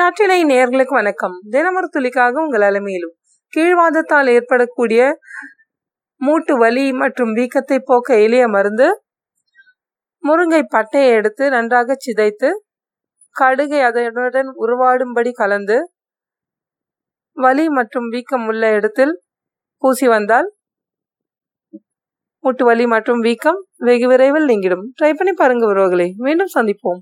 நாட்டினை நேர்களுக்கு வணக்கம். தினமர துளிக்காக உங்கள் அலமையிலும். கீழ்வாதத்தால் ஏற்படக்கூடிய மூட்டு வலி மற்றும் வீக்கத்தை போக்க எளிய மருந்து. முருங்கை பட்டையை எடுத்து நன்றாக சிதைத்து கடுகை அதனுடன் உருவாடும்படி கலந்து வலி மற்றும் வீக்கம் உள்ள இடத்தில் பூசி வந்தால் மூட்டு வலி மற்றும் வீக்கம் வெகு விரைவில் நீங்கிடும். ட்ரை பண்ணி பாருங்க உறவுகளை. மீண்டும் சந்திப்போம்.